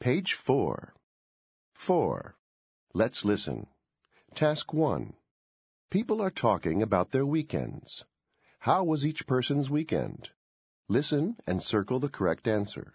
Page 4. 4. Let's listen. Task 1. People are talking about their weekends. How was each person's weekend? Listen and circle the correct answer.